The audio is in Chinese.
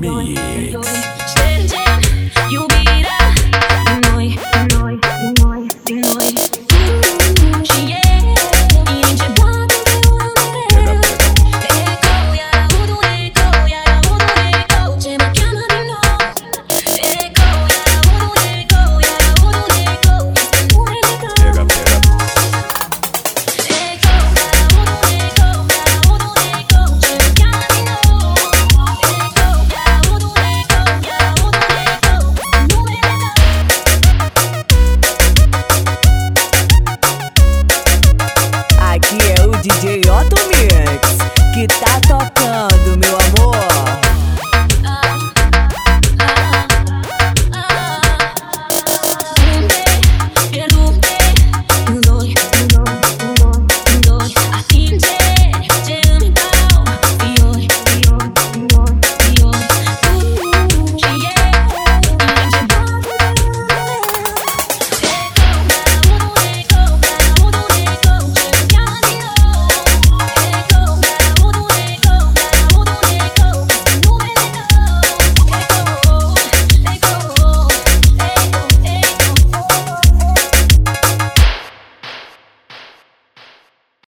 秘. que tá